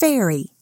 Fairy.